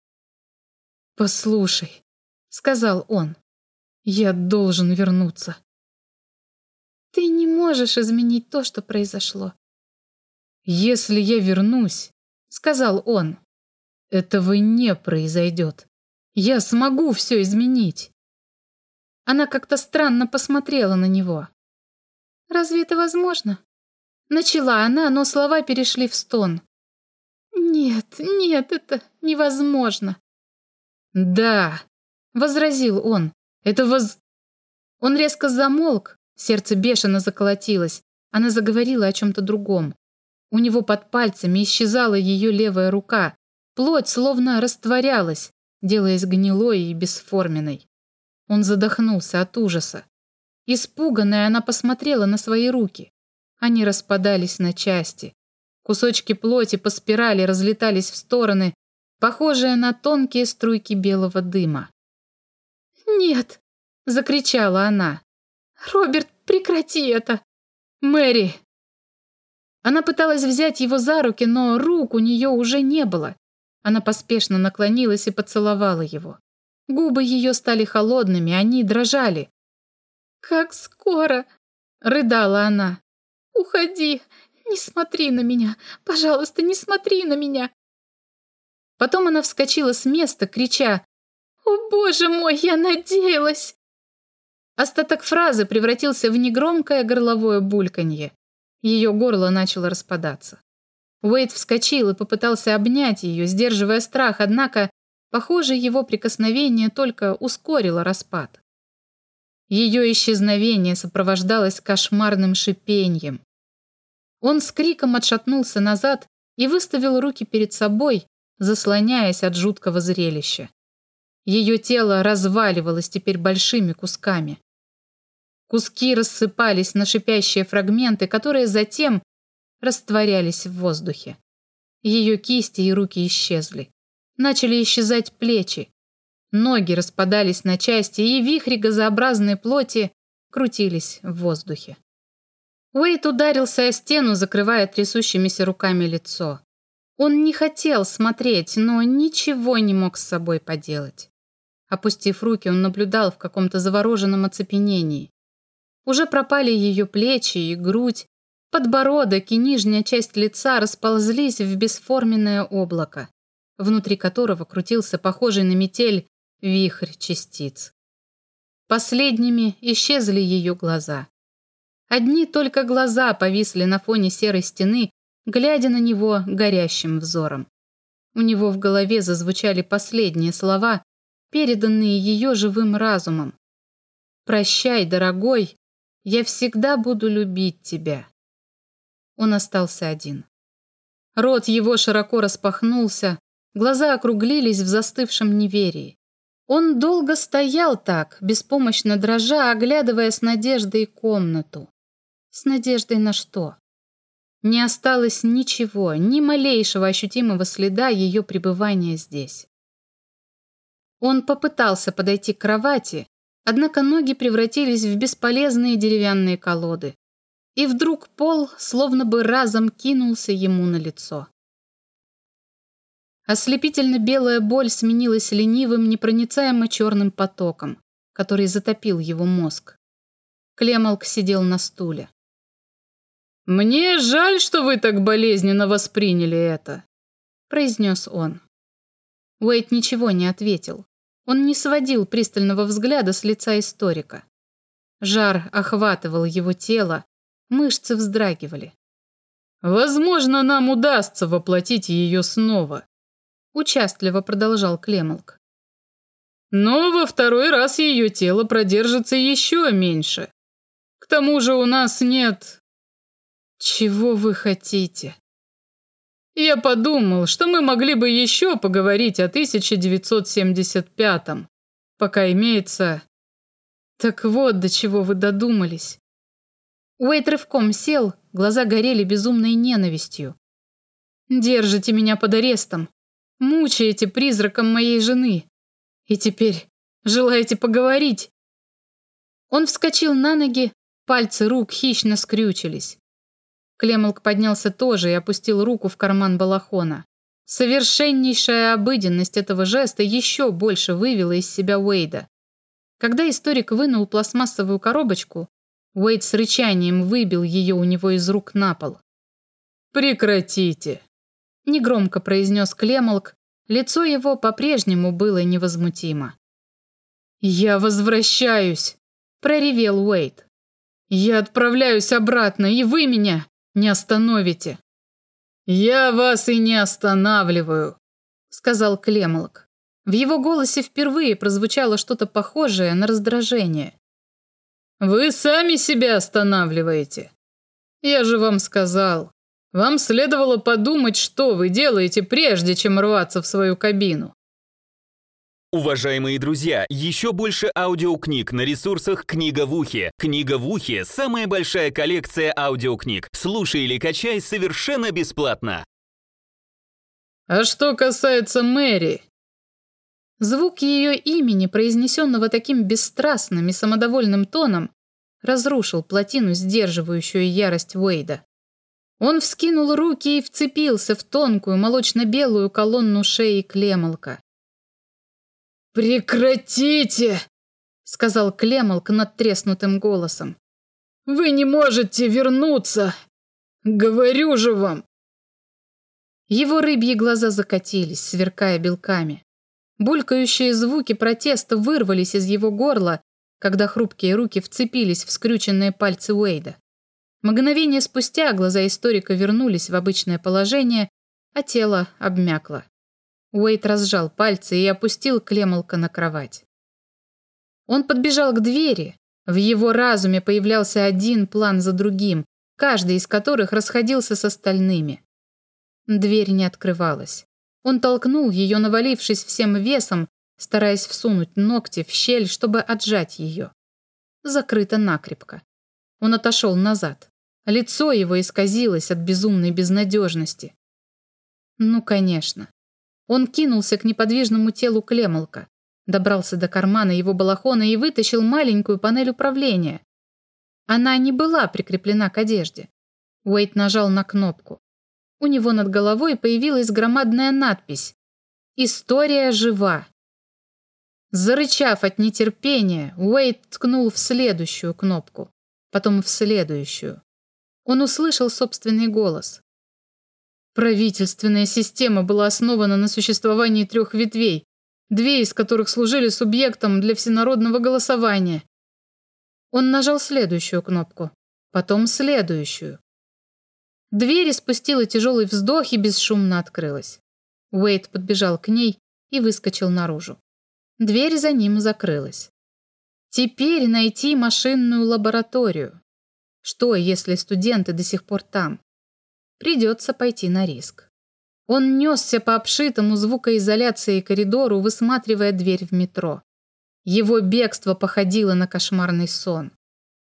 «Послушай», — сказал он, — «я должен вернуться». «Ты не можешь изменить то, что произошло. «Если я вернусь», — сказал он, — «этого не произойдет. Я смогу все изменить». Она как-то странно посмотрела на него. «Разве это возможно?» Начала она, но слова перешли в стон. «Нет, нет, это невозможно». «Да», — возразил он, — «это воз...» Он резко замолк, сердце бешено заколотилось. Она заговорила о чем-то другом. У него под пальцами исчезала ее левая рука. Плоть словно растворялась, делаясь гнилой и бесформенной. Он задохнулся от ужаса. Испуганная, она посмотрела на свои руки. Они распадались на части. Кусочки плоти по спирали разлетались в стороны, похожие на тонкие струйки белого дыма. «Нет!» — закричала она. «Роберт, прекрати это!» «Мэри!» Она пыталась взять его за руки, но рук у нее уже не было. Она поспешно наклонилась и поцеловала его. Губы ее стали холодными, они дрожали. «Как скоро!» — рыдала она. «Уходи! Не смотри на меня! Пожалуйста, не смотри на меня!» Потом она вскочила с места, крича «О, боже мой, я надеялась!» Остаток фразы превратился в негромкое горловое бульканье. Ее горло начало распадаться. Уэйд вскочил и попытался обнять ее, сдерживая страх, однако, похоже, его прикосновение только ускорило распад. Ее исчезновение сопровождалось кошмарным шипением. Он с криком отшатнулся назад и выставил руки перед собой, заслоняясь от жуткого зрелища. Ее тело разваливалось теперь большими кусками. Куски рассыпались на шипящие фрагменты, которые затем растворялись в воздухе. Ее кисти и руки исчезли. Начали исчезать плечи. Ноги распадались на части, и вихри газообразной плоти крутились в воздухе. Уэйт ударился о стену, закрывая трясущимися руками лицо. Он не хотел смотреть, но ничего не мог с собой поделать. Опустив руки, он наблюдал в каком-то завороженном оцепенении. Уже пропали ее плечи и грудь, подбородок и нижняя часть лица расползлись в бесформенное облако, внутри которого крутился похожий на метель вихрь частиц. Последними исчезли ее глаза. Одни только глаза повисли на фоне серой стены, глядя на него горящим взором. У него в голове зазвучали последние слова, переданные ее живым разумом. «Прощай, дорогой, я всегда буду любить тебя». Он остался один. Рот его широко распахнулся, глаза округлились в застывшем неверии. Он долго стоял так, беспомощно дрожа, оглядывая с надеждой комнату. С надеждой на что? Не осталось ничего, ни малейшего ощутимого следа ее пребывания здесь. Он попытался подойти к кровати, Однако ноги превратились в бесполезные деревянные колоды. И вдруг пол словно бы разом кинулся ему на лицо. Ослепительно белая боль сменилась ленивым, непроницаемо черным потоком, который затопил его мозг. Клемалк сидел на стуле. «Мне жаль, что вы так болезненно восприняли это», — произнес он. Уэйт ничего не ответил. Он не сводил пристального взгляда с лица историка. Жар охватывал его тело, мышцы вздрагивали. «Возможно, нам удастся воплотить ее снова. Участливо продолжал Клемолк. Но во второй раз ее тело продержится еще меньше. К тому же у нас нет... Чего вы хотите? Я подумал, что мы могли бы еще поговорить о 1975-м, пока имеется... Так вот, до чего вы додумались. Уэйт рывком сел, глаза горели безумной ненавистью. Держите меня под арестом, мучаете призраком моей жены. И теперь желаете поговорить? Он вскочил на ноги, пальцы рук хищно скрючились. Клемолк поднялся тоже и опустил руку в карман балахона. Совершеннейшая обыденность этого жеста еще больше вывела из себя Уэйда. Когда историк вынул пластмассовую коробочку, Уэйд с рычанием выбил ее у него из рук на пол. «Прекратите!» – негромко произнес Клемолк, лицо его по-прежнему было невозмутимо. «Я возвращаюсь!» – проревел Уэйд. «Я отправляюсь обратно, и вы меня не остановите». «Я вас и не останавливаю», — сказал Клемолок. В его голосе впервые прозвучало что-то похожее на раздражение. «Вы сами себя останавливаете. Я же вам сказал. Вам следовало подумать, что вы делаете, прежде чем рваться в свою кабину. Уважаемые друзья, еще больше аудиокниг на ресурсах «Книга в ухе». «Книга в ухе» — самая большая коллекция аудиокниг. Слушай или качай совершенно бесплатно. А что касается Мэри... Звук ее имени, произнесенного таким бесстрастным и самодовольным тоном, разрушил плотину, сдерживающую ярость Уэйда. Он вскинул руки и вцепился в тонкую молочно-белую колонну шеи Клемолка. «Прекратите!» — сказал Клемолк надтреснутым голосом. «Вы не можете вернуться! Говорю же вам!» Его рыбьи глаза закатились, сверкая белками. Булькающие звуки протеста вырвались из его горла, когда хрупкие руки вцепились в скрюченные пальцы Уэйда. Мгновение спустя глаза историка вернулись в обычное положение, а тело обмякло. Уэйт разжал пальцы и опустил Клемолка на кровать. Он подбежал к двери. В его разуме появлялся один план за другим, каждый из которых расходился с остальными. Дверь не открывалась. Он толкнул ее, навалившись всем весом, стараясь всунуть ногти в щель, чтобы отжать ее. Закрыто накрепко. Он отошел назад. Лицо его исказилось от безумной безнадежности. Ну, конечно. Он кинулся к неподвижному телу Клемолка, добрался до кармана его балахона и вытащил маленькую панель управления. Она не была прикреплена к одежде. Уэйт нажал на кнопку. У него над головой появилась громадная надпись «История жива». Зарычав от нетерпения, Уэйт ткнул в следующую кнопку, потом в следующую. Он услышал собственный голос. Правительственная система была основана на существовании трех ветвей, две из которых служили субъектом для всенародного голосования. Он нажал следующую кнопку, потом следующую. Дверь испустила тяжелый вздох и бесшумно открылась. Уэйт подбежал к ней и выскочил наружу. Дверь за ним закрылась. Теперь найти машинную лабораторию. Что, если студенты до сих пор там? Придется пойти на риск. Он несся по обшитому звукоизоляцией коридору, высматривая дверь в метро. Его бегство походило на кошмарный сон.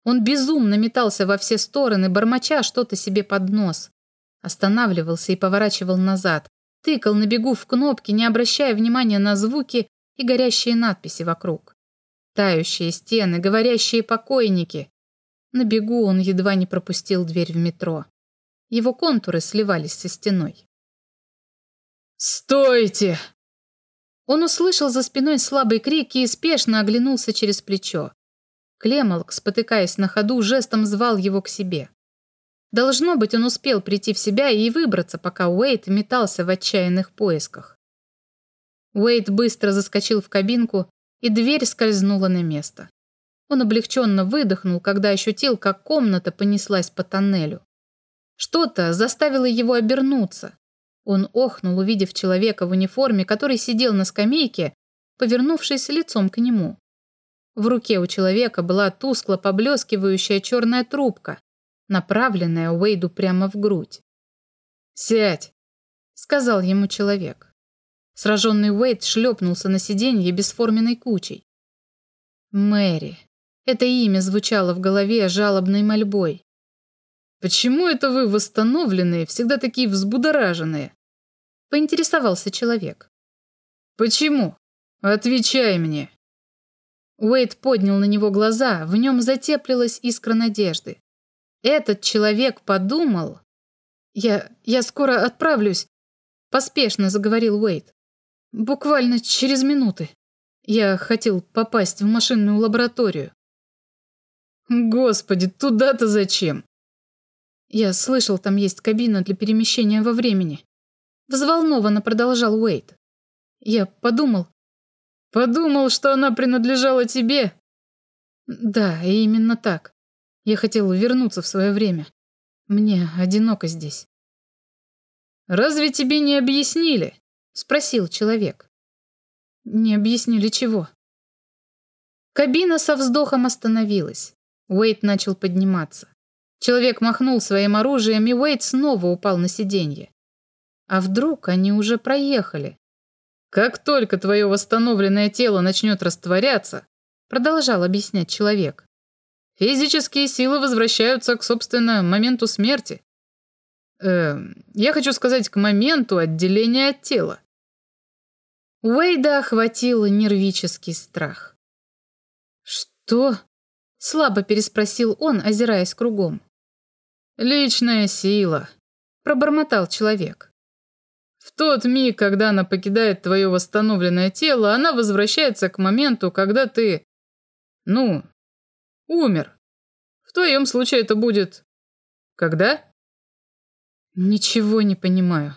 Он безумно метался во все стороны, бормоча что-то себе под нос. Останавливался и поворачивал назад, тыкал на бегу в кнопки, не обращая внимания на звуки и горящие надписи вокруг. Тающие стены, говорящие покойники. На бегу он едва не пропустил дверь в метро. Его контуры сливались со стеной. «Стойте!» Он услышал за спиной слабый крик и спешно оглянулся через плечо. Клемолк, спотыкаясь на ходу, жестом звал его к себе. Должно быть, он успел прийти в себя и выбраться, пока Уэйт метался в отчаянных поисках. Уэйт быстро заскочил в кабинку, и дверь скользнула на место. Он облегченно выдохнул, когда ощутил, как комната понеслась по тоннелю. Что-то заставило его обернуться. Он охнул, увидев человека в униформе, который сидел на скамейке, повернувшись лицом к нему. В руке у человека была тускло поблескивающая черная трубка, направленная Уэйду прямо в грудь. «Сядь!» — сказал ему человек. Сраженный Уэйд шлепнулся на сиденье бесформенной кучей. Мэри. Это имя звучало в голове жалобной мольбой. «Почему это вы, восстановленные, всегда такие взбудораженные?» Поинтересовался человек. «Почему? Отвечай мне!» Уэйд поднял на него глаза, в нем затеплилась искра надежды. Этот человек подумал... «Я... я скоро отправлюсь», — поспешно заговорил Уэйд. «Буквально через минуты. Я хотел попасть в машинную лабораторию». «Господи, туда-то зачем?» «Я слышал, там есть кабина для перемещения во времени». Взволнованно продолжал Уэйд. «Я подумал, Подумал, что она принадлежала тебе? Да, именно так. Я хотел вернуться в свое время. Мне одиноко здесь. Разве тебе не объяснили? Спросил человек. Не объяснили чего. Кабина со вздохом остановилась. Уэйт начал подниматься. Человек махнул своим оружием, и Уэйт снова упал на сиденье. А вдруг они уже проехали? Как только твое восстановленное тело начнет растворяться, продолжал объяснять человек, физические силы возвращаются к, собственно, моменту смерти. Э, я хочу сказать, к моменту отделения от тела. Уэйда охватил нервический страх. «Что?» — слабо переспросил он, озираясь кругом. «Личная сила», — пробормотал человек. В тот миг, когда она покидает твое восстановленное тело, она возвращается к моменту, когда ты... Ну, умер. В твоем случае это будет... Когда? Ничего не понимаю.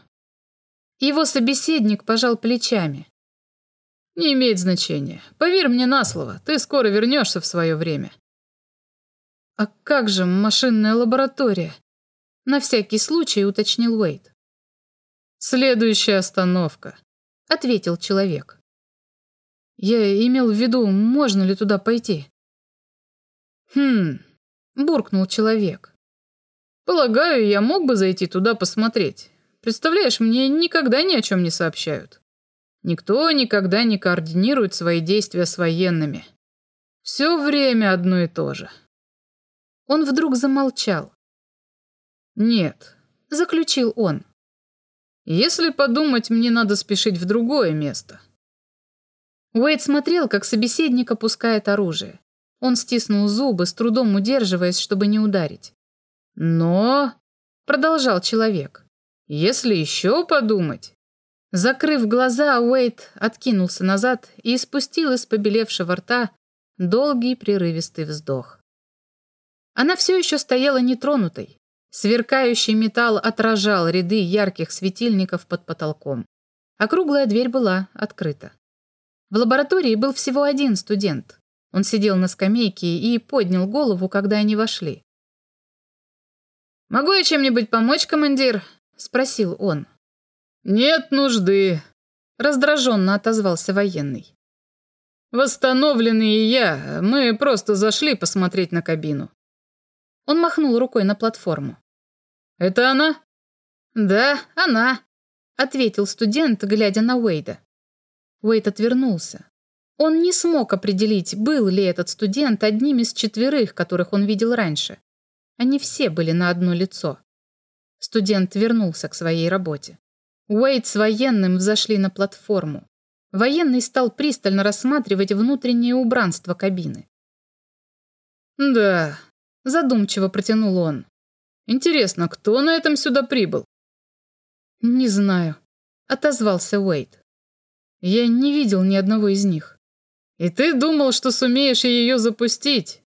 Его собеседник пожал плечами. Не имеет значения. Поверь мне на слово, ты скоро вернешься в свое время. А как же машинная лаборатория? На всякий случай уточнил Уэйд. «Следующая остановка», — ответил человек. «Я имел в виду, можно ли туда пойти?» «Хм...» — буркнул человек. «Полагаю, я мог бы зайти туда посмотреть. Представляешь, мне никогда ни о чем не сообщают. Никто никогда не координирует свои действия с военными. Все время одно и то же». Он вдруг замолчал. «Нет», — заключил он. Если подумать, мне надо спешить в другое место. Уэйд смотрел, как собеседник опускает оружие. Он стиснул зубы, с трудом удерживаясь, чтобы не ударить. «Но...» — продолжал человек. «Если еще подумать...» Закрыв глаза, Уэйд откинулся назад и испустил из побелевшего рта долгий прерывистый вздох. Она все еще стояла нетронутой, Сверкающий металл отражал ряды ярких светильников под потолком. А круглая дверь была открыта. В лаборатории был всего один студент. Он сидел на скамейке и поднял голову, когда они вошли. «Могу я чем-нибудь помочь, командир?» — спросил он. «Нет нужды», — раздраженно отозвался военный. «Восстановленный и я, мы просто зашли посмотреть на кабину». Он махнул рукой на платформу. «Это она?» «Да, она», — ответил студент, глядя на Уэйда. Уэйд отвернулся. Он не смог определить, был ли этот студент одним из четверых, которых он видел раньше. Они все были на одно лицо. Студент вернулся к своей работе. Уэйд с военным взошли на платформу. Военный стал пристально рассматривать внутреннее убранство кабины. «Да», Задумчиво протянул он. Интересно, кто на этом сюда прибыл? Не знаю, отозвался Уэйд. Я не видел ни одного из них. И ты думал, что сумеешь ее запустить?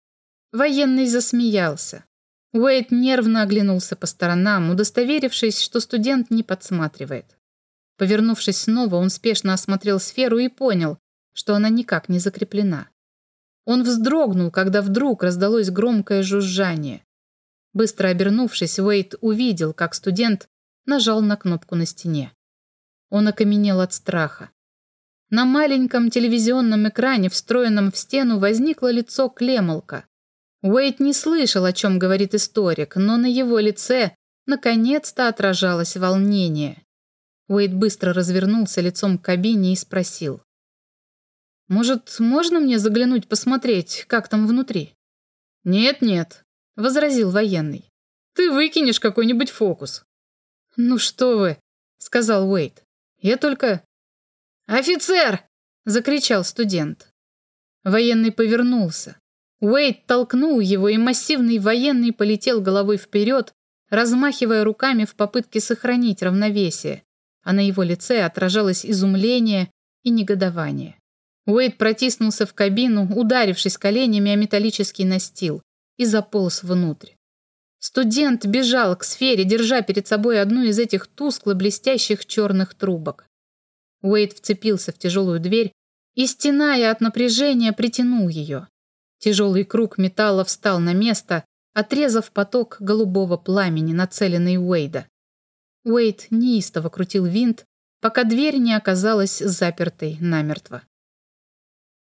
Военный засмеялся. Уэйд нервно оглянулся по сторонам, удостоверившись, что студент не подсматривает. Повернувшись снова, он спешно осмотрел сферу и понял, что она никак не закреплена. Он вздрогнул, когда вдруг раздалось громкое жужжание. Быстро обернувшись, Уэйт увидел, как студент нажал на кнопку на стене. Он окаменел от страха. На маленьком телевизионном экране, встроенном в стену, возникло лицо Клемолка. Уэйт не слышал, о чем говорит историк, но на его лице наконец-то отражалось волнение. Уэйт быстро развернулся лицом к кабине и спросил. «Может, можно мне заглянуть посмотреть, как там внутри?» «Нет-нет», — возразил военный. «Ты выкинешь какой-нибудь фокус». «Ну что вы», — сказал Уэйт. «Я только «Офицер!» — закричал студент. Военный повернулся. Уэйд толкнул его, и массивный военный полетел головой вперед, размахивая руками в попытке сохранить равновесие, а на его лице отражалось изумление и негодование. Уэйд протиснулся в кабину, ударившись коленями о металлический настил, и заполз внутрь. Студент бежал к сфере, держа перед собой одну из этих тускло-блестящих черных трубок. Уэйд вцепился в тяжелую дверь и, стеная от напряжения, притянул ее. Тяжелый круг металла встал на место, отрезав поток голубого пламени, нацеленный Уэйда. Уэйд неистово крутил винт, пока дверь не оказалась запертой намертво.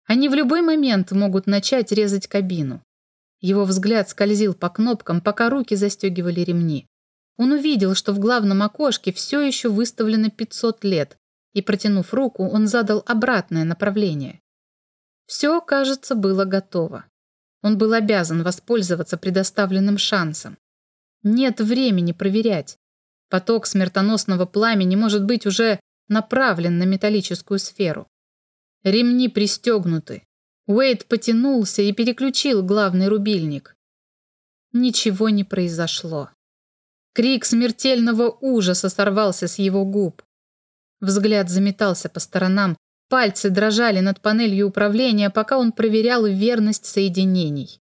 Они в любой момент могут начать резать кабину. Его взгляд скользил по кнопкам, пока руки застегивали ремни. Он увидел, что в главном окошке все еще выставлено 500 лет, и, протянув руку, он задал обратное направление. Все, кажется, было готово. Он был обязан воспользоваться предоставленным шансом. Нет времени проверять. Поток смертоносного пламени может быть уже направлен на металлическую сферу. Ремни пристегнуты. Уэйд потянулся и переключил главный рубильник. Ничего не произошло. Крик смертельного ужаса сорвался с его губ. Взгляд заметался по сторонам, пальцы дрожали над панелью управления, пока он проверял верность соединений.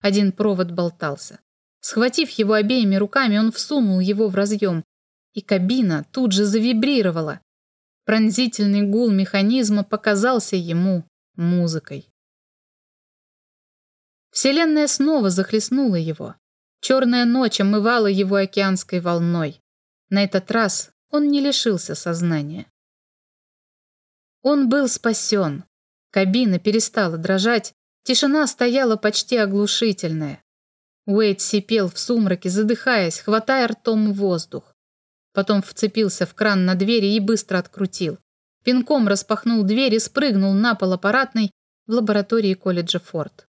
Один провод болтался. Схватив его обеими руками, он всунул его в разъем, и кабина тут же завибрировала. Пронзительный гул механизма показался ему музыкой. Вселенная снова захлестнула его. Черная ночь омывала его океанской волной. На этот раз он не лишился сознания. Он был спасен. Кабина перестала дрожать, тишина стояла почти оглушительная. Уэйд сипел в сумраке, задыхаясь, хватая ртом воздух. Потом вцепился в кран на двери и быстро открутил. Пинком распахнул дверь и спрыгнул на пол аппаратной в лаборатории колледжа Форд.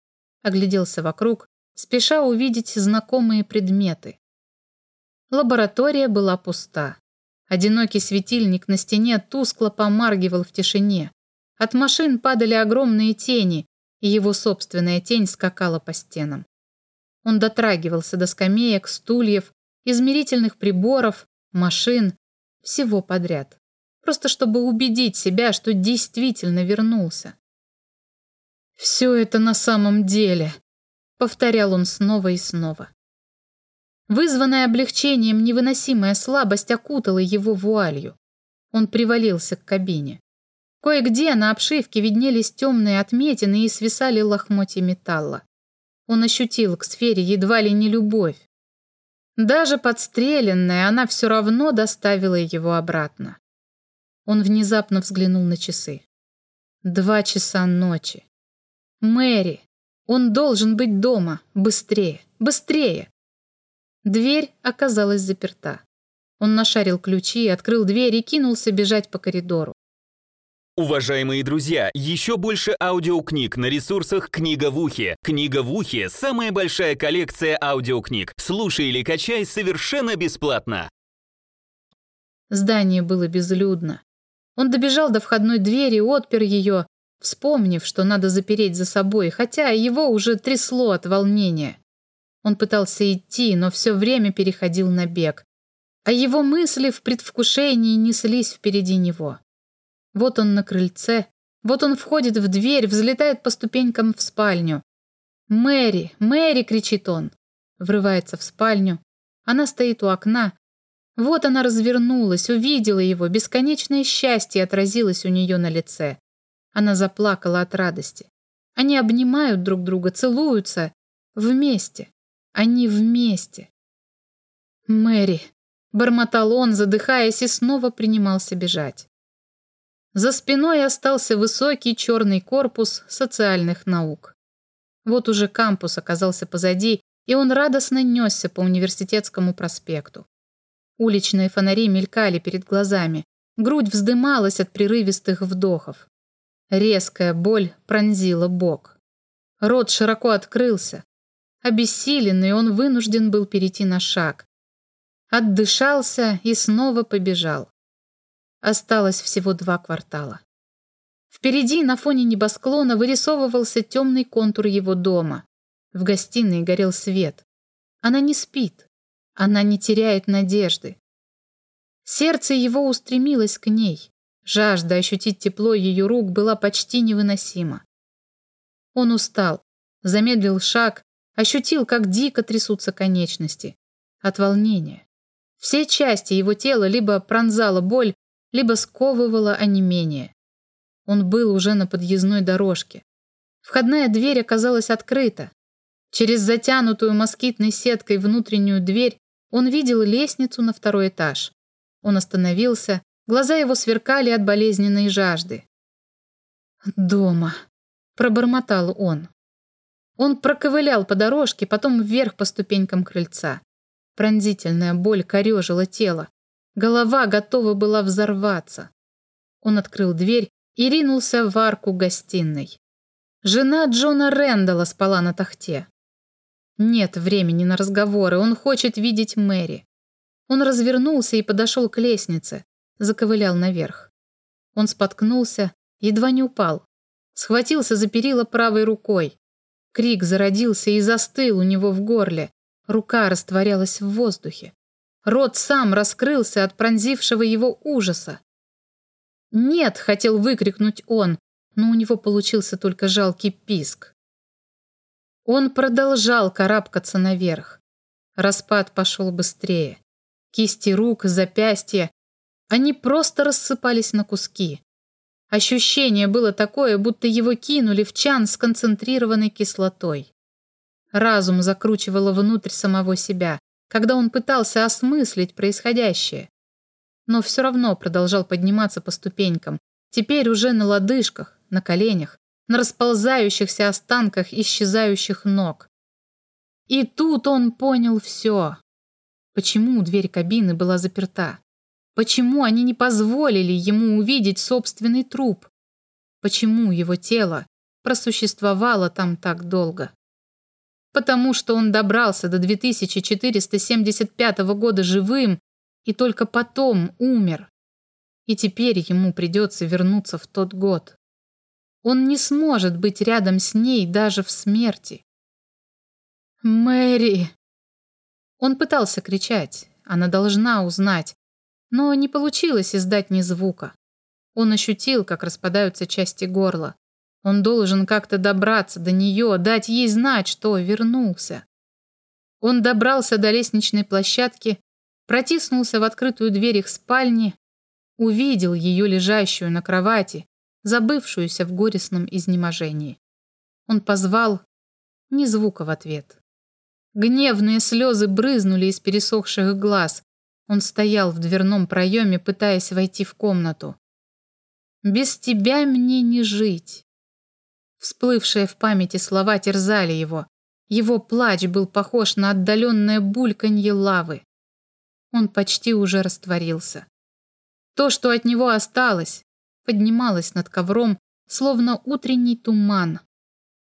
Огляделся вокруг, спеша увидеть знакомые предметы. Лаборатория была пуста. Одинокий светильник на стене тускло помаргивал в тишине. От машин падали огромные тени, и его собственная тень скакала по стенам. Он дотрагивался до скамеек, стульев, измерительных приборов, машин, всего подряд. Просто чтобы убедить себя, что действительно вернулся. «Все это на самом деле», — повторял он снова и снова. Вызванная облегчением невыносимая слабость окутала его вуалью. Он привалился к кабине. Кое-где на обшивке виднелись темные отметины и свисали лохмотья металла. Он ощутил к сфере едва ли не любовь. Даже подстреленная, она все равно доставила его обратно. Он внезапно взглянул на часы. Два часа ночи. Мэри, он должен быть дома. Быстрее, быстрее. Дверь оказалась заперта. Он нашарил ключи, открыл дверь и кинулся бежать по коридору. Уважаемые друзья, еще больше аудиокниг на ресурсах «Книга в ухе». «Книга в ухе» — самая большая коллекция аудиокниг. Слушай или качай совершенно бесплатно. Здание было безлюдно. Он добежал до входной двери, отпер ее, вспомнив, что надо запереть за собой, хотя его уже трясло от волнения. Он пытался идти, но все время переходил на бег. А его мысли в предвкушении неслись впереди него. Вот он на крыльце, вот он входит в дверь, взлетает по ступенькам в спальню. «Мэри! Мэри!» — кричит он. Врывается в спальню. Она стоит у окна. Вот она развернулась, увидела его, бесконечное счастье отразилось у нее на лице. Она заплакала от радости. Они обнимают друг друга, целуются. Вместе. Они вместе. Мэри. Бормотал он, задыхаясь, и снова принимался бежать. За спиной остался высокий черный корпус социальных наук. Вот уже кампус оказался позади, и он радостно несся по университетскому проспекту. Уличные фонари мелькали перед глазами, грудь вздымалась от прерывистых вдохов. Резкая боль пронзила бок. Рот широко открылся. Обессиленный, он вынужден был перейти на шаг. Отдышался и снова побежал. Осталось всего два квартала. Впереди на фоне небосклона вырисовывался темный контур его дома. В гостиной горел свет. Она не спит. Она не теряет надежды. Сердце его устремилось к ней. Жажда ощутить тепло ее рук была почти невыносима. Он устал, замедлил шаг, ощутил, как дико трясутся конечности. От волнения. Все части его тела либо пронзала боль, либо сковывала онемение. Он был уже на подъездной дорожке. Входная дверь оказалась открыта. Через затянутую москитной сеткой внутреннюю дверь он видел лестницу на второй этаж. Он остановился, глаза его сверкали от болезненной жажды. «Дома», — пробормотал он. Он проковылял по дорожке, потом вверх по ступенькам крыльца. Пронзительная боль корежила тело. Голова готова была взорваться. Он открыл дверь и ринулся в арку гостиной. Жена Джона Рэндалла спала на тахте. Нет времени на разговоры, он хочет видеть Мэри. Он развернулся и подошел к лестнице, заковылял наверх. Он споткнулся, едва не упал. Схватился за перила правой рукой. Крик зародился и застыл у него в горле. Рука растворялась в воздухе. Рот сам раскрылся от пронзившего его ужаса. «Нет!» — хотел выкрикнуть он, но у него получился только жалкий писк. Он продолжал карабкаться наверх. Распад пошел быстрее. Кисти рук, запястья. Они просто рассыпались на куски. Ощущение было такое, будто его кинули в чан с концентрированной кислотой. Разум закручивало внутрь самого себя, когда он пытался осмыслить происходящее. Но все равно продолжал подниматься по ступенькам, теперь уже на лодыжках, на коленях, на расползающихся останках исчезающих ног. И тут он понял все. Почему дверь кабины была заперта? Почему они не позволили ему увидеть собственный труп? Почему его тело просуществовало там так долго? Потому что он добрался до 2475 года живым и только потом умер. И теперь ему придется вернуться в тот год. Он не сможет быть рядом с ней даже в смерти. «Мэри!» Он пытался кричать, она должна узнать, но не получилось издать ни звука. Он ощутил, как распадаются части горла. Он должен как-то добраться до нее, дать ей знать, что вернулся. Он добрался до лестничной площадки, протиснулся в открытую дверь их спальни, увидел ее лежащую на кровати, забывшуюся в горестном изнеможении. Он позвал, ни звука в ответ. Гневные слезы брызнули из пересохших глаз. Он стоял в дверном проеме, пытаясь войти в комнату. «Без тебя мне не жить». Всплывшие в памяти слова терзали его. Его плач был похож на отдаленное бульканье лавы. Он почти уже растворился. То, что от него осталось, поднималось над ковром, словно утренний туман,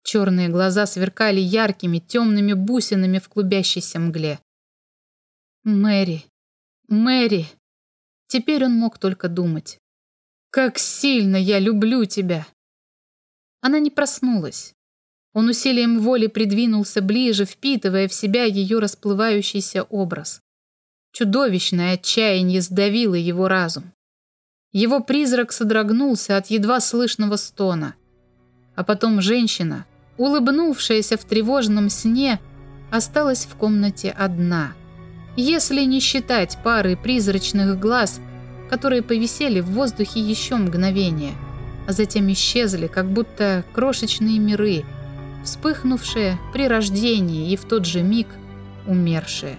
Черные глаза сверкали яркими темными бусинами в клубящейся мгле. «Мэри! Мэри!» Теперь он мог только думать. «Как сильно я люблю тебя!» Она не проснулась. Он усилием воли придвинулся ближе, впитывая в себя ее расплывающийся образ. Чудовищное отчаяние сдавило его разум. Его призрак содрогнулся от едва слышного стона. А потом женщина, улыбнувшаяся в тревожном сне, осталась в комнате одна. Если не считать пары призрачных глаз, которые повисели в воздухе еще мгновение, а затем исчезли, как будто крошечные миры, вспыхнувшие при рождении и в тот же миг умершие.